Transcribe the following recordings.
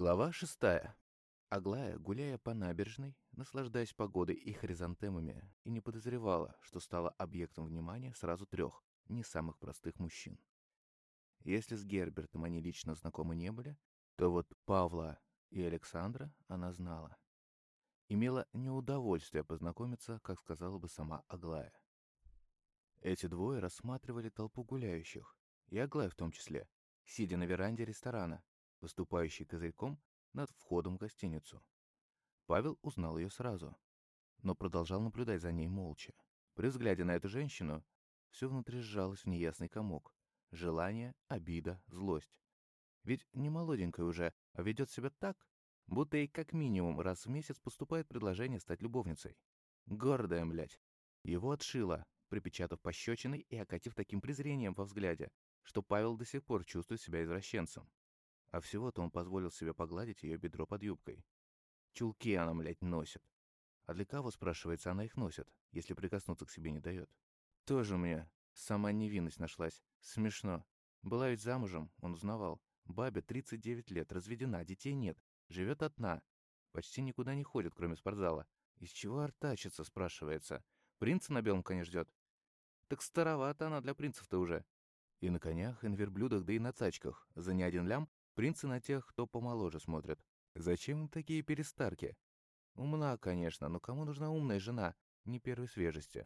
Глава шестая. Аглая, гуляя по набережной, наслаждаясь погодой и хризантемами, и не подозревала, что стала объектом внимания сразу трех, не самых простых мужчин. Если с Гербертом они лично знакомы не были, то вот Павла и Александра она знала. Имела неудовольствие познакомиться, как сказала бы сама Аглая. Эти двое рассматривали толпу гуляющих, и Аглая в том числе, сидя на веранде ресторана, выступающей козырьком над входом в гостиницу. Павел узнал ее сразу, но продолжал наблюдать за ней молча. При взгляде на эту женщину все внутри сжалось в неясный комок. Желание, обида, злость. Ведь не молоденькая уже, а ведет себя так, будто ей как минимум раз в месяц поступает предложение стать любовницей. Гордая, блядь. Его отшила, припечатав пощечиной и окатив таким презрением во взгляде, что Павел до сих пор чувствует себя извращенцем. А всего-то он позволил себе погладить ее бедро под юбкой. Чулки она, блядь, носит. А для кого, спрашивается, она их носит, если прикоснуться к себе не дает? Тоже мне сама невинность нашлась. Смешно. Была ведь замужем, он узнавал. Бабе 39 лет, разведена, детей нет, живет одна. Почти никуда не ходит, кроме спортзала. Из чего артачится, спрашивается. Принца на белом коне ждет. Так старовата она для принцев-то уже. И на конях, и на верблюдах, да и на тачках. За не один лям Принцы на тех, кто помоложе смотрят. Зачем им такие перестарки? Умна, конечно, но кому нужна умная жена, не первой свежести?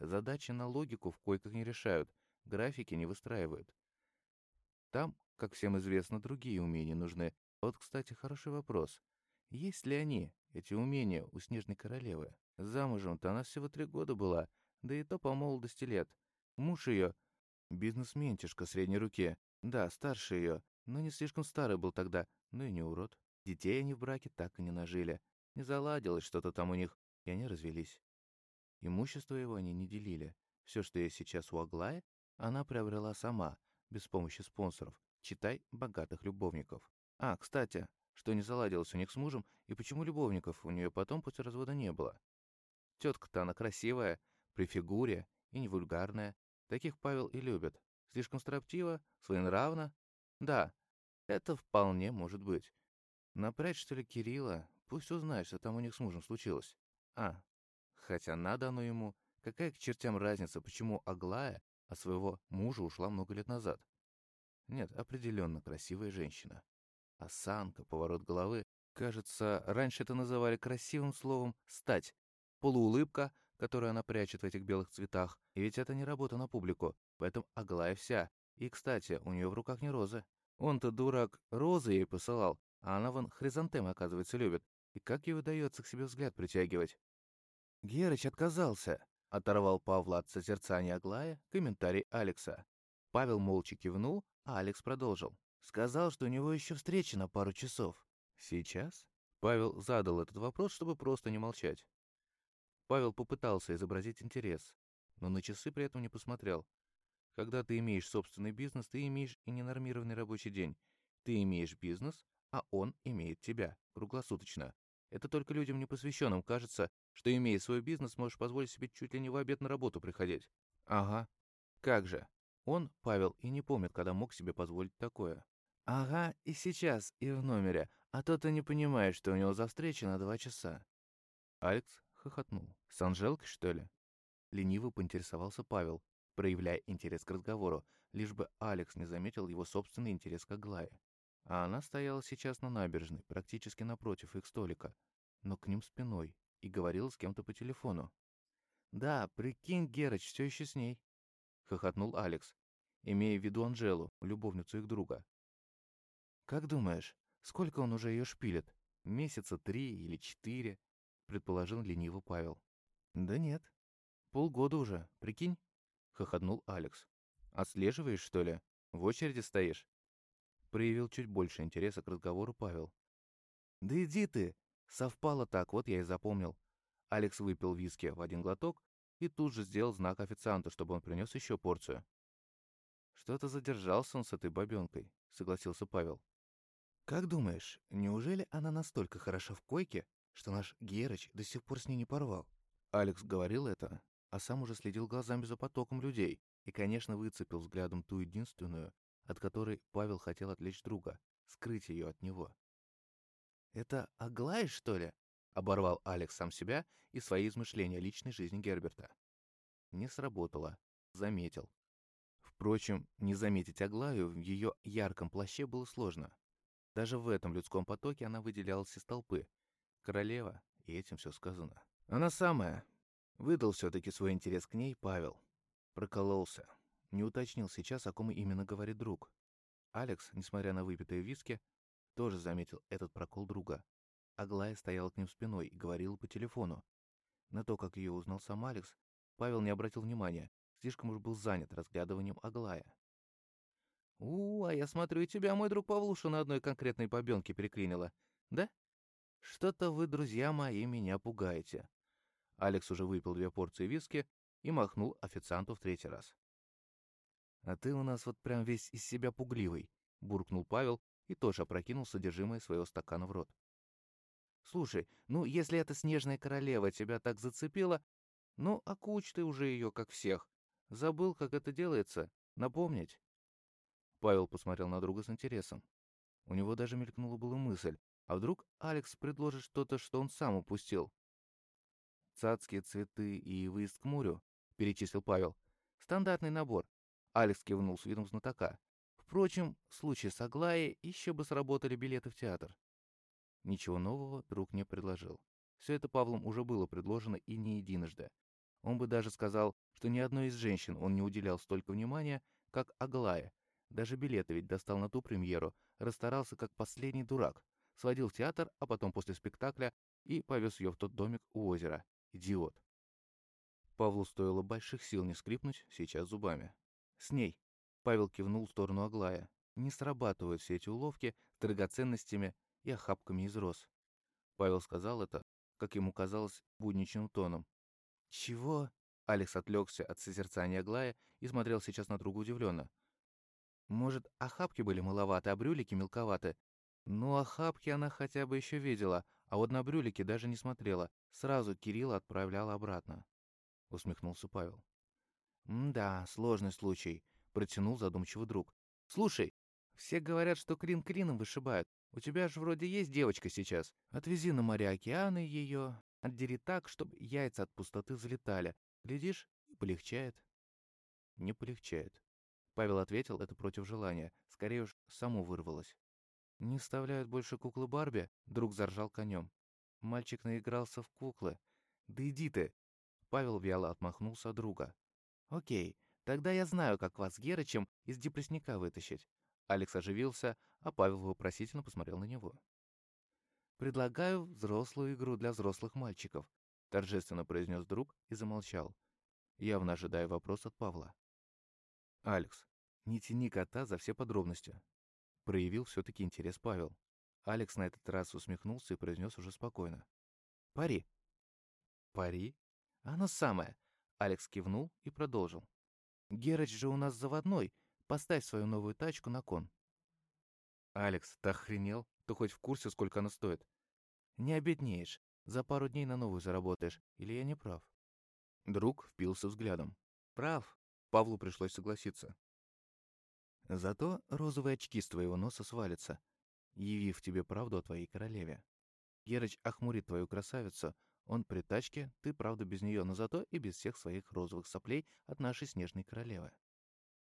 Задачи на логику в койках не решают, графики не выстраивают. Там, как всем известно, другие умения нужны. Вот, кстати, хороший вопрос. Есть ли они, эти умения, у Снежной Королевы? Замужем-то она всего три года была, да и то по молодости лет. Муж ее — бизнесментишка средней руки. Да, старше ее, но не слишком старый был тогда, ну и не урод. Детей они в браке так и не нажили. Не заладилось что-то там у них, и они развелись. Имущество его они не делили. Все, что есть сейчас у Аглая, она приобрела сама, без помощи спонсоров, читай, богатых любовников. А, кстати, что не заладилось у них с мужем, и почему любовников у нее потом после развода не было. Тетка-то она красивая, при фигуре и не вульгарная. Таких Павел и любит. Слишком строптива, своенравна, да, это вполне может быть. Напрячь, что ли, Кирилла? Пусть узнает, что там у них с мужем случилось. А, хотя надо оно ему. Какая к чертям разница, почему Аглая от своего мужа ушла много лет назад? Нет, определенно красивая женщина. Осанка, поворот головы. Кажется, раньше это называли красивым словом «стать». Полуулыбка, которую она прячет в этих белых цветах. И ведь это не работа на публику, поэтому Аглая вся, и, кстати, у нее в руках не розы. Он-то, дурак, розы ей посылал, а она вон хризантемы, оказывается, любит. И как ей удается к себе взгляд притягивать? Герыч отказался. Оторвал Павла от созерцания Аглая комментарий Алекса. Павел молча кивнул, а Алекс продолжил. Сказал, что у него еще встреча на пару часов. Сейчас? Павел задал этот вопрос, чтобы просто не молчать. Павел попытался изобразить интерес, но на часы при этом не посмотрел. Когда ты имеешь собственный бизнес, ты имеешь и ненормированный рабочий день. Ты имеешь бизнес, а он имеет тебя, круглосуточно. Это только людям непосвященным кажется, что, имея свой бизнес, можешь позволить себе чуть ли не в обед на работу приходить. Ага. Как же. Он, Павел, и не помнит, когда мог себе позволить такое. Ага, и сейчас, и в номере. А то ты не понимаешь, что у него за встреча на два часа. Алекс хохотнул. С Анжелкой, что ли? Лениво поинтересовался Павел, проявляя интерес к разговору, лишь бы Алекс не заметил его собственный интерес к Аглае. А она стояла сейчас на набережной, практически напротив их столика, но к ним спиной, и говорила с кем-то по телефону. «Да, прикинь, Герыч все еще с ней», — хохотнул Алекс, имея в виду Анжелу, любовницу их друга. «Как думаешь, сколько он уже ее шпилит? Месяца три или четыре?» — предположил лениво Павел. «Да нет. Полгода уже, прикинь?» — хохотнул Алекс. «Отслеживаешь, что ли? В очереди стоишь?» Проявил чуть больше интереса к разговору Павел. «Да иди ты! Совпало так, вот я и запомнил». Алекс выпил виски в один глоток и тут же сделал знак официанту, чтобы он принес еще порцию. «Что-то задержался он с этой бабенкой», — согласился Павел. «Как думаешь, неужели она настолько хороша в койке, что наш Герыч до сих пор с ней не порвал?» Алекс говорил это, а сам уже следил глазами за потоком людей и, конечно, выцепил взглядом ту единственную, от которой Павел хотел отвлечь друга, скрыть ее от него. «Это Аглая, что ли?» — оборвал Алекс сам себя и свои измышления личной жизни Герберта. Не сработало. Заметил. Впрочем, не заметить Аглаю в ее ярком плаще было сложно. Даже в этом людском потоке она выделялась из толпы. Королева, и этим все сказано. Она самая. Выдал все-таки свой интерес к ней Павел. Прокололся. Не уточнил сейчас, о ком именно говорит друг. Алекс, несмотря на выпитые виски, тоже заметил этот прокол друга. Аглая стояла к ним спиной и говорила по телефону. На то, как ее узнал сам Алекс, Павел не обратил внимания, слишком уж был занят разглядыванием Аглая. «У, а я смотрю, и тебя, мой друг Павлуша, на одной конкретной побенке переклинило. Да? Что-то вы, друзья мои, меня пугаете». Алекс уже выпил две порции виски и махнул официанту в третий раз. «А ты у нас вот прям весь из себя пугливый», — буркнул Павел и тоже опрокинул содержимое своего стакана в рот. «Слушай, ну, если эта снежная королева тебя так зацепила, ну, окучь ты уже ее, как всех. Забыл, как это делается? Напомнить?» Павел посмотрел на друга с интересом. У него даже мелькнула была мысль, а вдруг Алекс предложит что-то, что он сам упустил? «Цацкие цветы и выезд к морю», — перечислил Павел. «Стандартный набор». Алекс кивнул с видом знатока. Впрочем, в случае с Аглаей еще бы сработали билеты в театр. Ничего нового друг не предложил. Все это Павлом уже было предложено и не единожды. Он бы даже сказал, что ни одной из женщин он не уделял столько внимания, как Аглая, даже билеты ведь достал на ту премьеру, расстарался как последний дурак. Сводил в театр, а потом после спектакля и повез ее в тот домик у озера. Идиот. Павлу стоило больших сил не скрипнуть сейчас зубами. «С ней!» Павел кивнул в сторону Аглая. «Не срабатывают все эти уловки с драгоценностями и охапками из роз». Павел сказал это, как ему казалось, будничным тоном. «Чего?» Алекс отвлекся от созерцания Аглая и смотрел сейчас на друга удивленно. Может, охапки были маловаты, а брюлики мелковаты. Ну, охапки она хотя бы еще видела, а вот на брюлики даже не смотрела. Сразу Кирилла отправляла обратно. Усмехнулся Павел. «Да, сложный случай», — протянул задумчиво друг. «Слушай, все говорят, что клин клином вышибают. У тебя же вроде есть девочка сейчас. Отвези на моря океаны ее, отдери так, чтобы яйца от пустоты взлетали. Глядишь, полегчает». «Не полегчает», Павел ответил это против желания, скорее уж само вырвалось. «Не вставляют больше куклы Барби?» Друг заржал конем. Мальчик наигрался в куклы. «Да иди ты!» Павел вяло отмахнулся от друга. «Окей, тогда я знаю, как вас с Герычем из депрессника вытащить». Алекс оживился, а Павел вопросительно посмотрел на него. «Предлагаю взрослую игру для взрослых мальчиков», торжественно произнес друг и замолчал, явно ожидая вопрос от Павла. «Алекс, не тяни кота за все подробности», — проявил все-таки интерес Павел. Алекс на этот раз усмехнулся и произнес уже спокойно. «Пари». «Пари?» «Оно самое», — Алекс кивнул и продолжил. «Герыч же у нас заводной. Поставь свою новую тачку на кон». «Алекс, ты охренел? Ты хоть в курсе, сколько она стоит?» «Не обеднеешь. За пару дней на новую заработаешь. Или я не прав?» Друг впился взглядом. «Прав. Павлу пришлось согласиться. Зато розовые очки с твоего носа свалятся, явив тебе правду о твоей королеве. Герыч охмурит твою красавицу, он при тачке, ты, правда, без нее, но зато и без всех своих розовых соплей от нашей снежной королевы.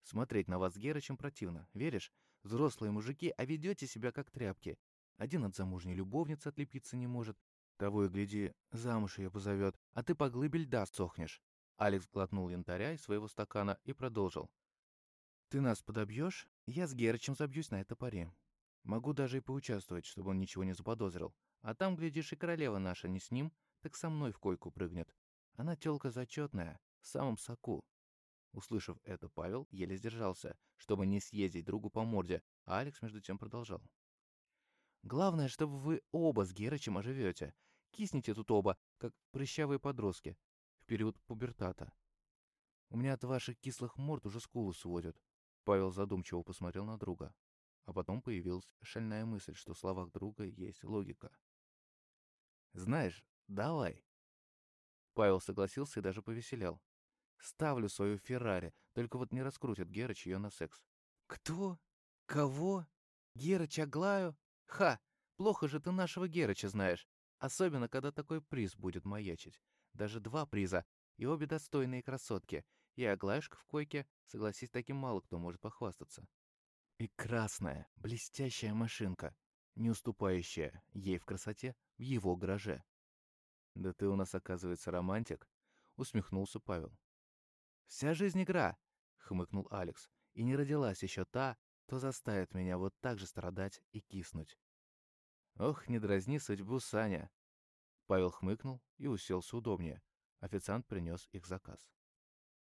Смотреть на вас с Герычем противно, веришь? Взрослые мужики, а ведете себя как тряпки. Один от замужней любовницы отлепиться не может, того и гляди, замуж ее позовет, а ты по глыбе льда сохнешь. Алекс глотнул янтаря из своего стакана и продолжил. «Ты нас подобьешь? Я с Герычем забьюсь на это паре. Могу даже и поучаствовать, чтобы он ничего не заподозрил. А там, глядишь, и королева наша не с ним, так со мной в койку прыгнет. Она тёлка зачетная, в самом соку». Услышав это, Павел еле сдержался, чтобы не съездить другу по морде, а Алекс между тем продолжал. «Главное, чтобы вы оба с Герычем оживете. Кисните тут оба, как прыщавые подростки период пубертата. У меня от ваших кислых морд уже скулы сводят. Павел задумчиво посмотрел на друга. А потом появилась шальная мысль, что в словах друга есть логика. «Знаешь, давай». Павел согласился и даже повеселял. «Ставлю свою Феррари, только вот не раскрутит Герыч ее на секс». «Кто? Кого? Герыч Аглаю? Ха! Плохо же ты нашего Герыча знаешь, особенно когда такой приз будет маячить. Даже два приза, и обе достойные красотки. И Аглаюшка в койке, согласись, таким мало кто может похвастаться. И красная, блестящая машинка, не уступающая ей в красоте в его гараже. «Да ты у нас, оказывается, романтик», — усмехнулся Павел. «Вся жизнь игра», — хмыкнул Алекс. «И не родилась еще та, кто заставит меня вот так же страдать и киснуть». «Ох, не дразни судьбу, Саня!» Павел хмыкнул и уселся удобнее. Официант принес их заказ.